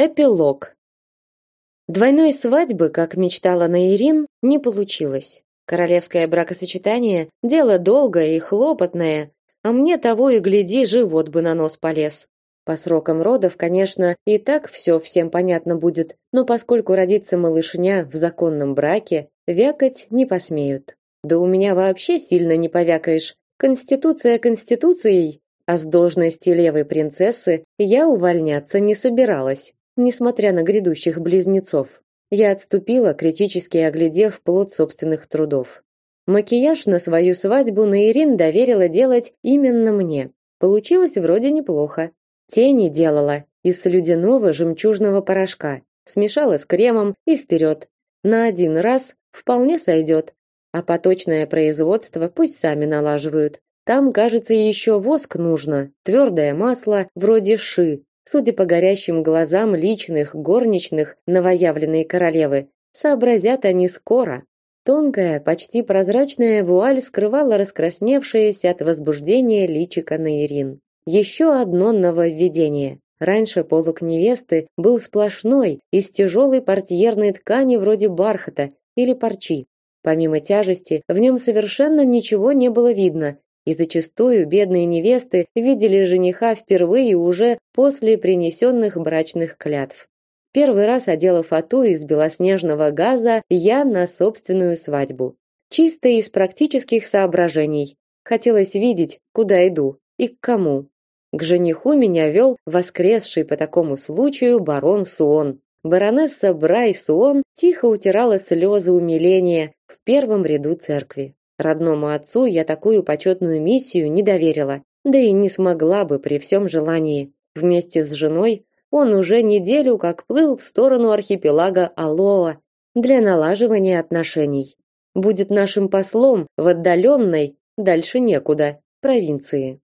Эпилог. Двойной свадьбы, как мечтала Наирин, не получилось. Королевское бракосочетание дело долгое и хлопотное, а мне того и гляди, живот бы на нос полез. По срокам родов, конечно, и так все всем понятно будет, но поскольку родится малышня в законном браке, вякать не посмеют. Да у меня вообще сильно не повякаешь. Конституция конституцией, а с должности левой принцессы я увольняться не собиралась несмотря на грядущих близнецов. Я отступила, критически оглядев плод собственных трудов. Макияж на свою свадьбу Наирин доверила делать именно мне. Получилось вроде неплохо. Тени делала из слюдяного жемчужного порошка, смешала с кремом и вперед. На один раз вполне сойдет. А поточное производство пусть сами налаживают. Там, кажется, еще воск нужно, твердое масло, вроде ши, Судя по горящим глазам личных горничных новоявленной королевы, сообразят они скоро. Тонкая, почти прозрачная вуаль скрывала раскрасневшееся от возбуждения личико Наирин. Еще одно нововведение. Раньше полок невесты был сплошной, из тяжелой портьерной ткани вроде бархата или парчи. Помимо тяжести, в нем совершенно ничего не было видно, и зачастую бедные невесты видели жениха впервые уже после принесенных брачных клятв. Первый раз одела фату из белоснежного газа я на собственную свадьбу. Чисто из практических соображений. Хотелось видеть, куда иду и к кому. К жениху меня вел воскресший по такому случаю барон Суон. Баронесса Брай Суон тихо утирала слезы умиления в первом ряду церкви. Родному отцу я такую почетную миссию не доверила, да и не смогла бы при всем желании. Вместе с женой он уже неделю как плыл в сторону архипелага Алоа для налаживания отношений. Будет нашим послом в отдаленной, дальше некуда, провинции.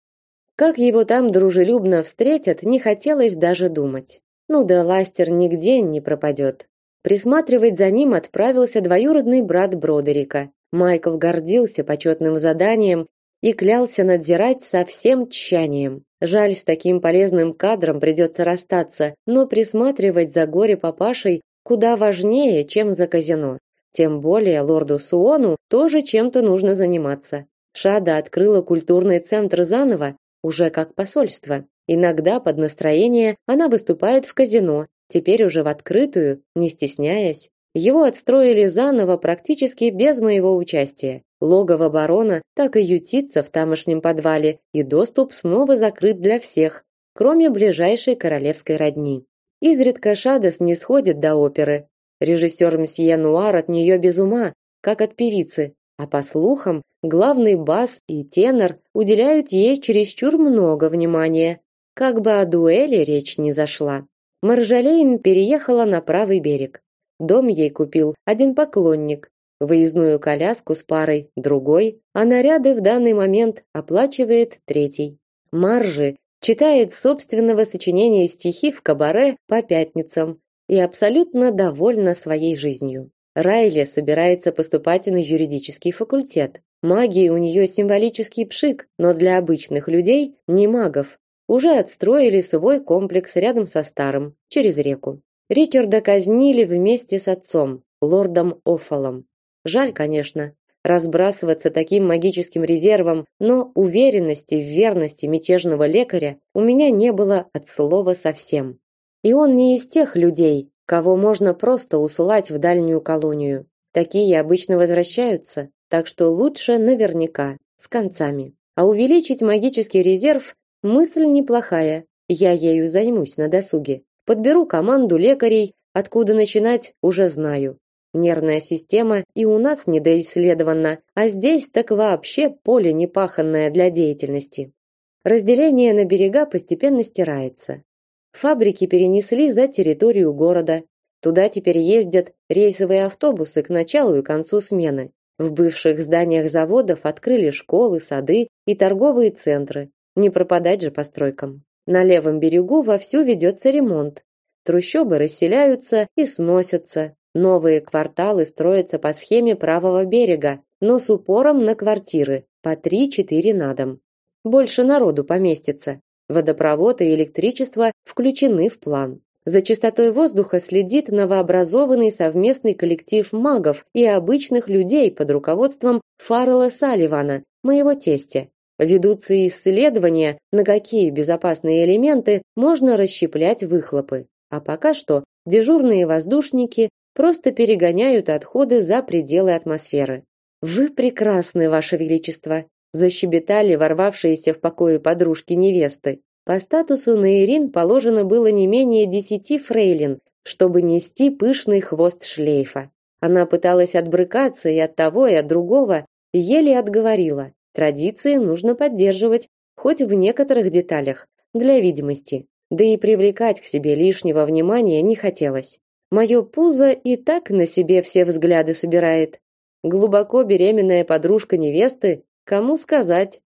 Как его там дружелюбно встретят, не хотелось даже думать. Ну да Ластер нигде не пропадет. Присматривать за ним отправился двоюродный брат Бродерика, Майкл гордился почетным заданием и клялся надзирать со всем тщанием. Жаль, с таким полезным кадром придется расстаться, но присматривать за горе папашей куда важнее, чем за казино. Тем более лорду Суону тоже чем-то нужно заниматься. Шада открыла культурный центр заново, уже как посольство. Иногда под настроение она выступает в казино, теперь уже в открытую, не стесняясь. Его отстроили заново практически без моего участия. Логово барона так и ютится в тамошнем подвале, и доступ снова закрыт для всех, кроме ближайшей королевской родни. Изредка Шадес не сходит до оперы. Режиссер мсье Нуар от нее без ума, как от певицы, а по слухам, главный бас и тенор уделяют ей чересчур много внимания, как бы о дуэли речь не зашла. Маржалейн переехала на правый берег. Дом ей купил один поклонник, выездную коляску с парой другой, а наряды в данный момент оплачивает третий. Маржи читает собственного сочинения стихи в кабаре по пятницам и абсолютно довольна своей жизнью. Райли собирается поступать на юридический факультет. Магия у нее символический пшик, но для обычных людей, не магов, уже отстроили свой комплекс рядом со старым, через реку. Ричарда казнили вместе с отцом, лордом Оффалом. Жаль, конечно, разбрасываться таким магическим резервом, но уверенности в верности мятежного лекаря у меня не было от слова совсем. И он не из тех людей, кого можно просто усылать в дальнюю колонию. Такие обычно возвращаются, так что лучше наверняка, с концами. А увеличить магический резерв мысль неплохая. Я ею займусь на досуге. Подберу команду лекарей, откуда начинать, уже знаю. Нервная система и у нас недоисследована, а здесь так вообще поле непаханное для деятельности. Разделение на берега постепенно стирается. Фабрики перенесли за территорию города. Туда теперь ездят рейсовые автобусы к началу и концу смены. В бывших зданиях заводов открыли школы, сады и торговые центры. Не пропадать же постройкам. На левом берегу вовсю ведется ремонт. Трущобы расселяются и сносятся. Новые кварталы строятся по схеме правого берега, но с упором на квартиры, по 3-4 на дом. Больше народу поместится. Водопровод и электричество включены в план. За чистотой воздуха следит новообразованный совместный коллектив магов и обычных людей под руководством Фаррелла Салливана, моего тестя. Ведутся исследования, на какие безопасные элементы можно расщеплять выхлопы. А пока что дежурные воздушники просто перегоняют отходы за пределы атмосферы. Вы прекрасны, ваше величество, защебетали ворвавшиеся в покои подружки невесты. По статусу на Ирин положено было не менее десяти фрейлин, чтобы нести пышный хвост шлейфа. Она пыталась отбрыкаться и от того, и от другого, еле отговорила. Традиции нужно поддерживать, хоть в некоторых деталях, для видимости. Да и привлекать к себе лишнего внимания не хотелось. Мое пузо и так на себе все взгляды собирает. Глубоко беременная подружка невесты, кому сказать?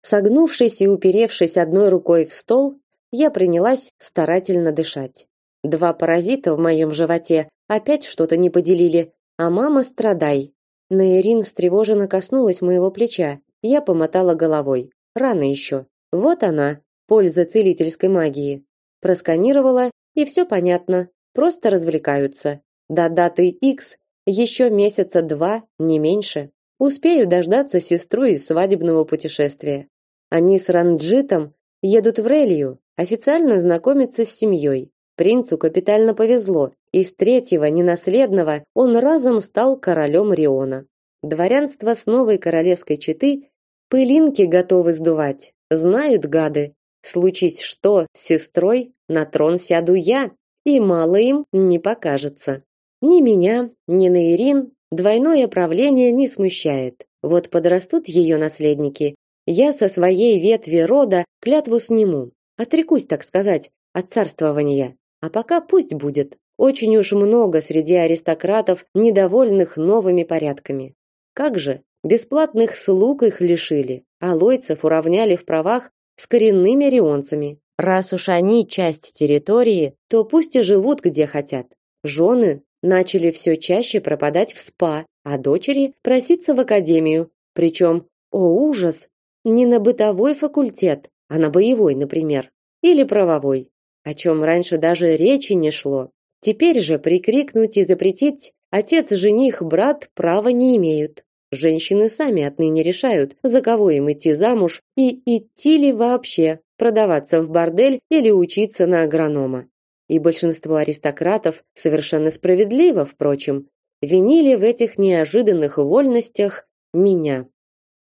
Согнувшись и уперевшись одной рукой в стол, я принялась старательно дышать. Два паразита в моем животе опять что-то не поделили, а мама страдай. Наирин встревоженно коснулась моего плеча. Я помотала головой. Рано еще. Вот она, польза целительской магии. Просканировала, и все понятно. Просто развлекаются. До даты X еще месяца два, не меньше. Успею дождаться сестру из свадебного путешествия. Они с Ранджитом едут в Релью, официально знакомиться с семьей. Принцу капитально повезло. Из третьего ненаследного он разом стал королем Риона. Дворянство с новой королевской четы пылинки готовы сдувать. Знают гады. Случись что с сестрой, на трон сяду я, и мало им не покажется. Ни меня, ни Наирин двойное правление не смущает. Вот подрастут ее наследники, я со своей ветви рода клятву сниму, отрекусь, так сказать, от царствования. А пока пусть будет. Очень уж много среди аристократов недовольных новыми порядками. Как же, бесплатных слуг их лишили, а лойцев уравняли в правах с коренными рионцами. Раз уж они часть территории, то пусть и живут где хотят. Жены начали все чаще пропадать в спа, а дочери проситься в академию. Причем, о ужас, не на бытовой факультет, а на боевой, например, или правовой, о чем раньше даже речи не шло. Теперь же прикрикнуть и запретить отец, жених, брат права не имеют. Женщины сами отныне решают, за кого им идти замуж и идти ли вообще, продаваться в бордель или учиться на агронома. И большинство аристократов, совершенно справедливо, впрочем, винили в этих неожиданных вольностях меня.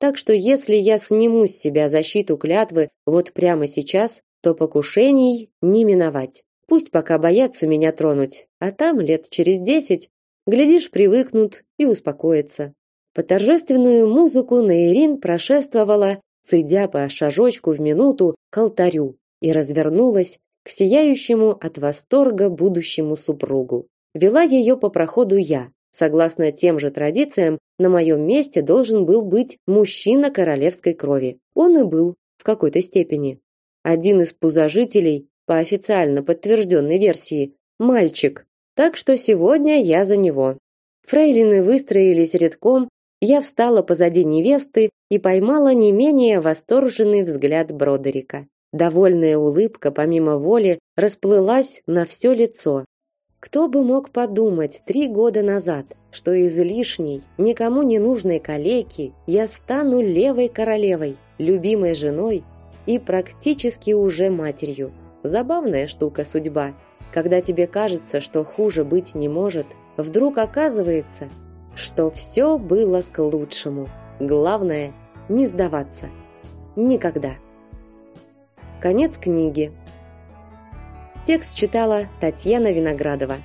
Так что если я сниму с себя защиту клятвы вот прямо сейчас, то покушений не миновать. Пусть пока боятся меня тронуть, а там лет через десять, глядишь, привыкнут и успокоятся. По торжественную музыку Наирин прошествовала, цедя по шажочку в минуту к алтарю и развернулась к сияющему от восторга будущему супругу. Вела ее по проходу я, Согласно тем же традициям, на моем месте должен был быть мужчина королевской крови. Он и был в какой-то степени. Один из пузожителей, по официально подтвержденной версии, мальчик. Так что сегодня я за него. Фрейлины выстроились рядком, я встала позади невесты и поймала не менее восторженный взгляд Бродерика. Довольная улыбка помимо воли расплылась на все лицо. Кто бы мог подумать три года назад, что из лишней, никому не нужной калеки я стану левой королевой, любимой женой и практически уже матерью. Забавная штука судьба. Когда тебе кажется, что хуже быть не может, вдруг оказывается, что все было к лучшему. Главное не сдаваться. Никогда. Конец книги. Текст читала Татьяна Виноградова.